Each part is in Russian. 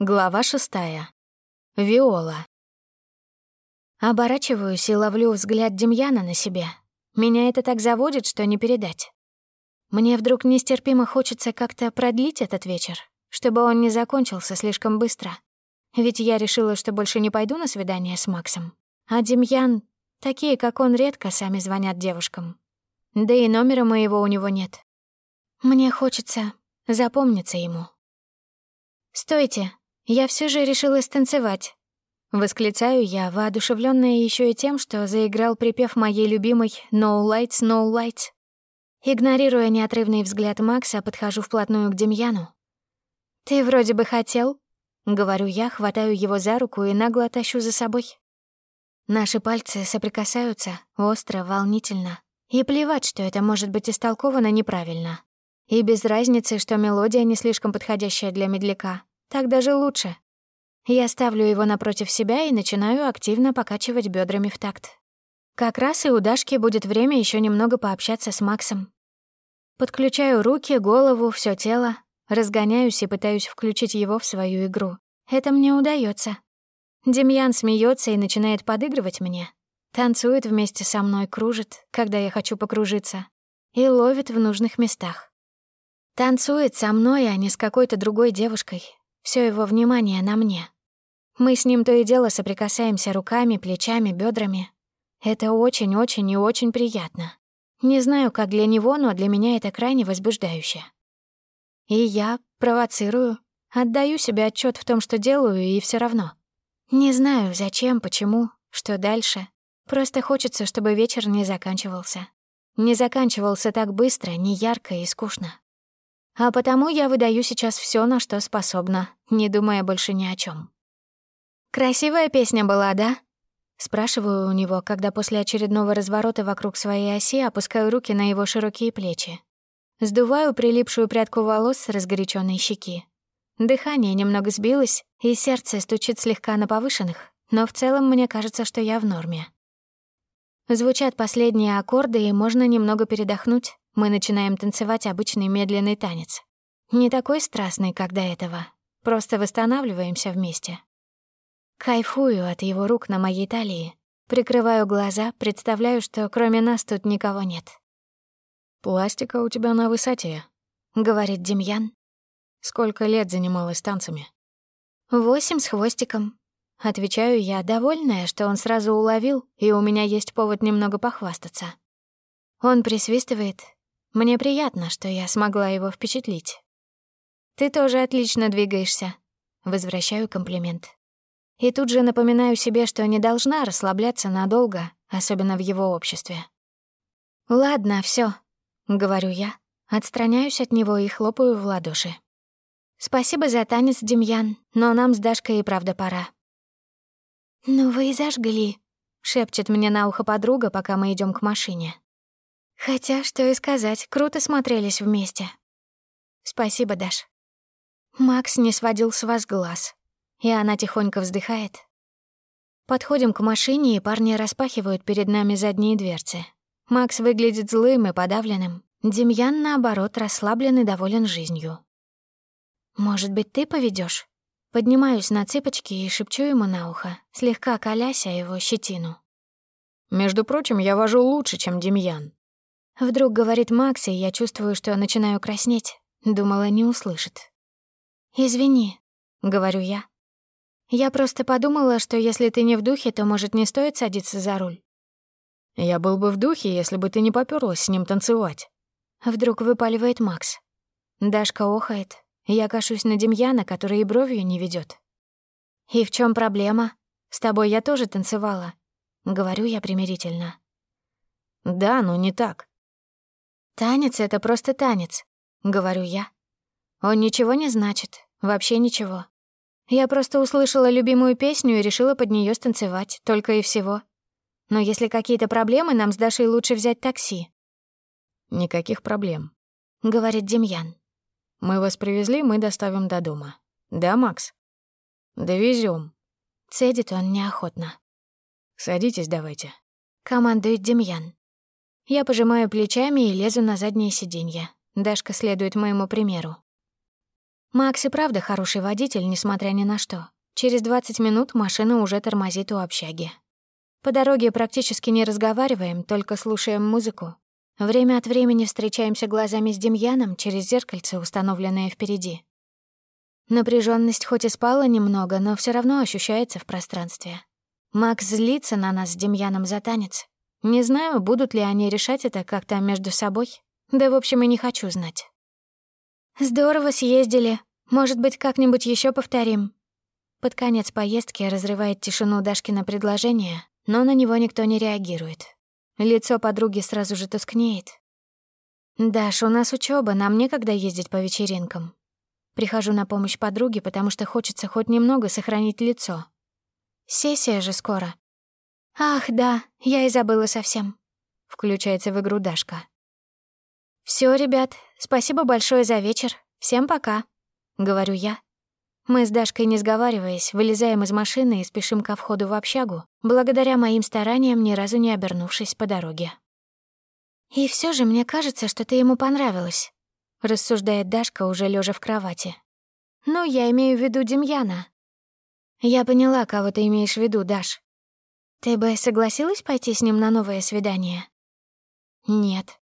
Глава шестая. Виола. Оборачиваюсь и ловлю взгляд Демьяна на себе. Меня это так заводит, что не передать. Мне вдруг нестерпимо хочется как-то продлить этот вечер, чтобы он не закончился слишком быстро. Ведь я решила, что больше не пойду на свидание с Максом. А Демьян, такие, как он, редко сами звонят девушкам. Да и номера моего у него нет. Мне хочется запомниться ему. «Стойте!» Я все же решила станцевать. Восклицаю я, воодушевленная еще и тем, что заиграл припев моей любимой «No lights, no lights». Игнорируя неотрывный взгляд Макса, подхожу вплотную к Демьяну. «Ты вроде бы хотел?» — говорю я, хватаю его за руку и нагло тащу за собой. Наши пальцы соприкасаются, остро, волнительно. И плевать, что это может быть истолковано неправильно. И без разницы, что мелодия не слишком подходящая для медляка, так даже лучше. Я ставлю его напротив себя и начинаю активно покачивать бедрами в такт. Как раз и у Дашки будет время еще немного пообщаться с Максом. Подключаю руки, голову, все тело, разгоняюсь и пытаюсь включить его в свою игру. Это мне удается. Демьян смеется и начинает подыгрывать мне. Танцует вместе со мной, кружит, когда я хочу покружиться, и ловит в нужных местах. Танцует со мной, а не с какой-то другой девушкой, все его внимание на мне. Мы с ним то и дело соприкасаемся руками, плечами, бедрами. Это очень-очень и очень приятно. Не знаю, как для него, но для меня это крайне возбуждающе. И я провоцирую, отдаю себе отчет в том, что делаю, и все равно. Не знаю, зачем, почему, что дальше. Просто хочется, чтобы вечер не заканчивался. Не заканчивался так быстро, не ярко и скучно. А потому я выдаю сейчас все, на что способна, не думая больше ни о чем. «Красивая песня была, да?» Спрашиваю у него, когда после очередного разворота вокруг своей оси опускаю руки на его широкие плечи. Сдуваю прилипшую прядку волос с разгоряченной щеки. Дыхание немного сбилось, и сердце стучит слегка на повышенных, но в целом мне кажется, что я в норме. Звучат последние аккорды, и можно немного передохнуть. Мы начинаем танцевать обычный медленный танец. Не такой страстный, как до этого. Просто восстанавливаемся вместе. Кайфую от его рук на моей талии. Прикрываю глаза, представляю, что кроме нас тут никого нет. «Пластика у тебя на высоте», — говорит Демьян. «Сколько лет занималась танцами?» «Восемь с хвостиком». Отвечаю я, довольная, что он сразу уловил, и у меня есть повод немного похвастаться. Он присвистывает, мне приятно, что я смогла его впечатлить. «Ты тоже отлично двигаешься», — возвращаю комплимент. И тут же напоминаю себе, что не должна расслабляться надолго, особенно в его обществе. «Ладно, все, говорю я, отстраняюсь от него и хлопаю в ладоши. «Спасибо за танец, Демьян, но нам с Дашкой и правда пора». «Ну вы и зажгли», — шепчет мне на ухо подруга, пока мы идем к машине. Хотя, что и сказать, круто смотрелись вместе. Спасибо, Даш. Макс не сводил с вас глаз. И она тихонько вздыхает. Подходим к машине, и парни распахивают перед нами задние дверцы. Макс выглядит злым и подавленным. Демьян, наоборот, расслаблен и доволен жизнью. «Может быть, ты поведешь? Поднимаюсь на цыпочки и шепчу ему на ухо, слегка коляся его щетину. «Между прочим, я вожу лучше, чем Демьян», Вдруг говорит Макс, и я чувствую, что начинаю краснеть. Думала, не услышит. «Извини», — говорю я. «Я просто подумала, что если ты не в духе, то, может, не стоит садиться за руль». «Я был бы в духе, если бы ты не попёрлась с ним танцевать». Вдруг выпаливает Макс. Дашка охает. Я кашусь на Демьяна, который и бровью не ведет. «И в чем проблема? С тобой я тоже танцевала», — говорю я примирительно. «Да, но не так. «Танец — это просто танец», — говорю я. «Он ничего не значит, вообще ничего. Я просто услышала любимую песню и решила под нее станцевать, только и всего. Но если какие-то проблемы, нам с Дашей лучше взять такси». «Никаких проблем», — говорит Демьян. «Мы вас привезли, мы доставим до дома. Да, Макс?» «Довезём», — цедит он неохотно. «Садитесь давайте», — командует Демьян. Я пожимаю плечами и лезу на заднее сиденье. Дашка следует моему примеру. Макс и правда хороший водитель, несмотря ни на что. Через 20 минут машина уже тормозит у общаги. По дороге практически не разговариваем, только слушаем музыку. Время от времени встречаемся глазами с Демьяном через зеркальце, установленное впереди. Напряженность хоть и спала немного, но все равно ощущается в пространстве. Макс злится на нас с Демьяном за танец. Не знаю, будут ли они решать это как-то между собой. Да, в общем, и не хочу знать. «Здорово съездили. Может быть, как-нибудь еще повторим?» Под конец поездки разрывает тишину Дашкина предложение, но на него никто не реагирует. Лицо подруги сразу же тускнеет. «Даш, у нас учеба, нам некогда ездить по вечеринкам». Прихожу на помощь подруге, потому что хочется хоть немного сохранить лицо. Сессия же скоро. «Ах, да, я и забыла совсем», — включается в игру Дашка. Все, ребят, спасибо большое за вечер. Всем пока», — говорю я, мы с Дашкой, не сговариваясь, вылезаем из машины и спешим ко входу в общагу, благодаря моим стараниям, ни разу не обернувшись по дороге. «И все же мне кажется, что ты ему понравилась», — рассуждает Дашка, уже лежа в кровати. «Ну, я имею в виду Демьяна». «Я поняла, кого ты имеешь в виду, Даш. Ты бы согласилась пойти с ним на новое свидание?» «Нет».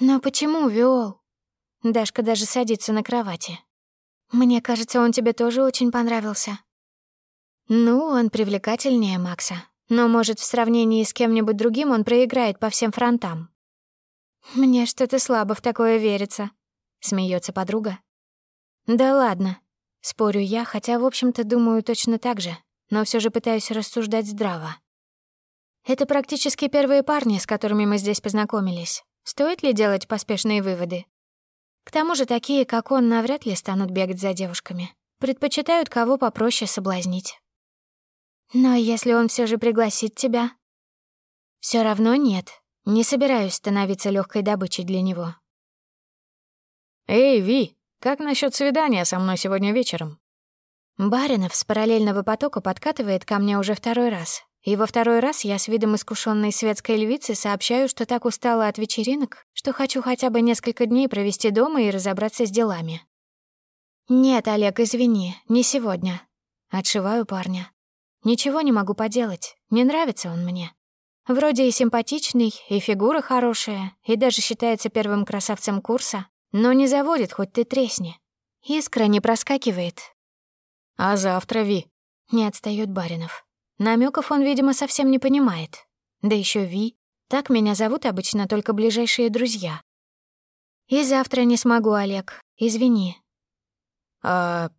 «Но почему, Виол?» Дашка даже садится на кровати. Мне кажется, он тебе тоже очень понравился. Ну, он привлекательнее Макса, но, может, в сравнении с кем-нибудь другим он проиграет по всем фронтам. Мне что-то слабо в такое верится, смеется подруга. Да ладно, спорю я, хотя, в общем-то, думаю точно так же, но все же пытаюсь рассуждать здраво. Это практически первые парни, с которыми мы здесь познакомились. Стоит ли делать поспешные выводы? К тому же такие, как он, навряд ли станут бегать за девушками. Предпочитают кого попроще соблазнить. Но если он все же пригласит тебя... все равно нет. Не собираюсь становиться легкой добычей для него. «Эй, Ви, как насчет свидания со мной сегодня вечером?» Баринов с параллельного потока подкатывает ко мне уже второй раз, и во второй раз я с видом искушенной светской львицы сообщаю, что так устала от вечеринок, что хочу хотя бы несколько дней провести дома и разобраться с делами. «Нет, Олег, извини, не сегодня». Отшиваю парня. Ничего не могу поделать, не нравится он мне. Вроде и симпатичный, и фигура хорошая, и даже считается первым красавцем курса, но не заводит, хоть ты тресни. Искра не проскакивает. «А завтра, Ви?» — не отстаёт Баринов. Намеков он, видимо, совсем не понимает. Да еще Ви. Так меня зовут обычно только ближайшие друзья. И завтра не смогу, Олег. Извини. А...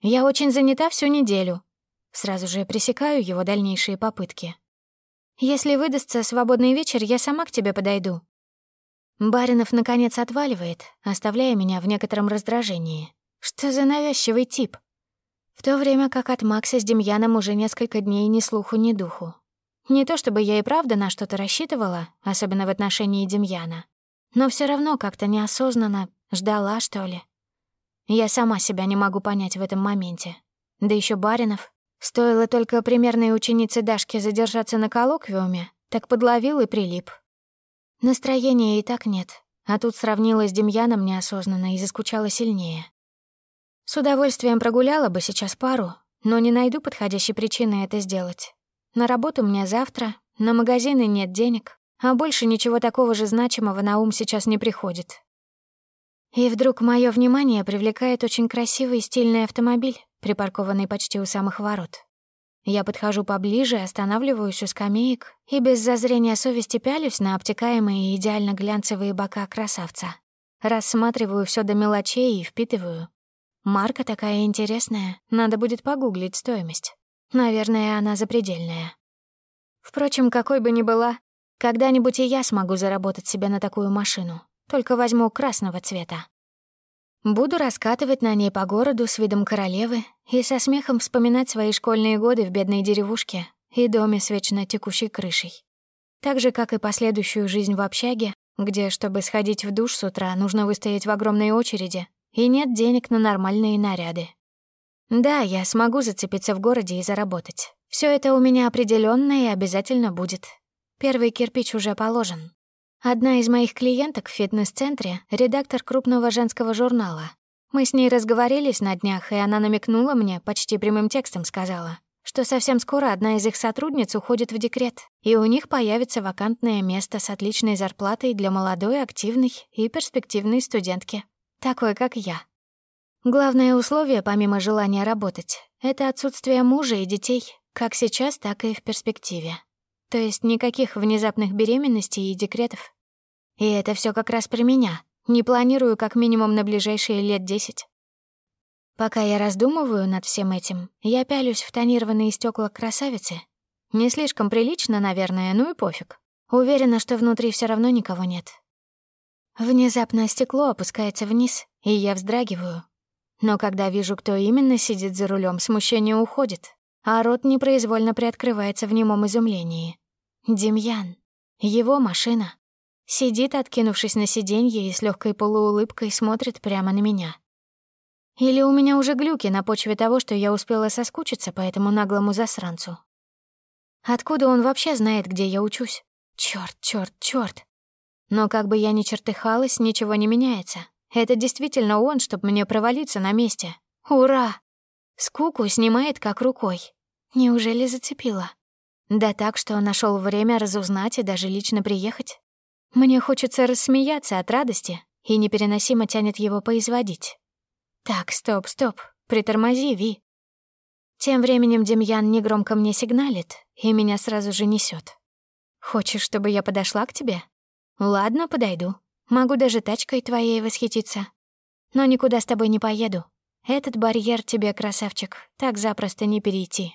Я очень занята всю неделю. Сразу же пресекаю его дальнейшие попытки. Если выдастся свободный вечер, я сама к тебе подойду. Баринов, наконец, отваливает, оставляя меня в некотором раздражении. Что за навязчивый тип? В то время как от Макса с Демьяном уже несколько дней ни слуху, ни духу. Не то чтобы я и правда на что-то рассчитывала, особенно в отношении Демьяна, но все равно как-то неосознанно ждала, что ли. Я сама себя не могу понять в этом моменте. Да еще Баринов. Стоило только примерной ученице Дашке задержаться на коллоквиуме, так подловил и прилип. Настроения и так нет, а тут сравнила с Демьяном неосознанно и заскучала сильнее. С удовольствием прогуляла бы сейчас пару, но не найду подходящей причины это сделать. На работу мне завтра, на магазины нет денег, а больше ничего такого же значимого на ум сейчас не приходит. И вдруг мое внимание привлекает очень красивый стильный автомобиль, припаркованный почти у самых ворот. Я подхожу поближе, останавливаюсь у скамеек и без зазрения совести пялюсь на обтекаемые идеально глянцевые бока красавца. Рассматриваю все до мелочей и впитываю, Марка такая интересная, надо будет погуглить стоимость. Наверное, она запредельная. Впрочем, какой бы ни была, когда-нибудь и я смогу заработать себе на такую машину, только возьму красного цвета. Буду раскатывать на ней по городу с видом королевы и со смехом вспоминать свои школьные годы в бедной деревушке и доме с вечно текущей крышей. Так же, как и последующую жизнь в общаге, где, чтобы сходить в душ с утра, нужно выстоять в огромной очереди, и нет денег на нормальные наряды. Да, я смогу зацепиться в городе и заработать. Все это у меня определенно и обязательно будет. Первый кирпич уже положен. Одна из моих клиенток в фитнес-центре — редактор крупного женского журнала. Мы с ней разговорились на днях, и она намекнула мне, почти прямым текстом сказала, что совсем скоро одна из их сотрудниц уходит в декрет, и у них появится вакантное место с отличной зарплатой для молодой, активной и перспективной студентки, такой как я. Главное условие, помимо желания работать, это отсутствие мужа и детей, как сейчас, так и в перспективе. То есть никаких внезапных беременностей и декретов. И это все как раз про меня. Не планирую как минимум на ближайшие лет десять. Пока я раздумываю над всем этим, я пялюсь в тонированные стекла красавицы. Не слишком прилично, наверное, ну и пофиг. Уверена, что внутри все равно никого нет. Внезапно стекло опускается вниз, и я вздрагиваю. Но когда вижу, кто именно сидит за рулем, смущение уходит, а рот непроизвольно приоткрывается в немом изумлении. Демьян. Его машина. Сидит, откинувшись на сиденье и с легкой полуулыбкой смотрит прямо на меня. Или у меня уже глюки на почве того, что я успела соскучиться по этому наглому засранцу. Откуда он вообще знает, где я учусь? Чёрт, чёрт, чёрт. Но как бы я ни чертыхалась, ничего не меняется. Это действительно он, чтоб мне провалиться на месте. Ура! Скуку снимает как рукой. Неужели зацепила? Да так, что нашел время разузнать и даже лично приехать. Мне хочется рассмеяться от радости и непереносимо тянет его поизводить. Так, стоп, стоп, притормози, Ви. Тем временем Демьян негромко мне сигналит, и меня сразу же несет. Хочешь, чтобы я подошла к тебе? Ладно, подойду. Могу даже тачкой твоей восхититься. Но никуда с тобой не поеду. Этот барьер тебе, красавчик, так запросто не перейти.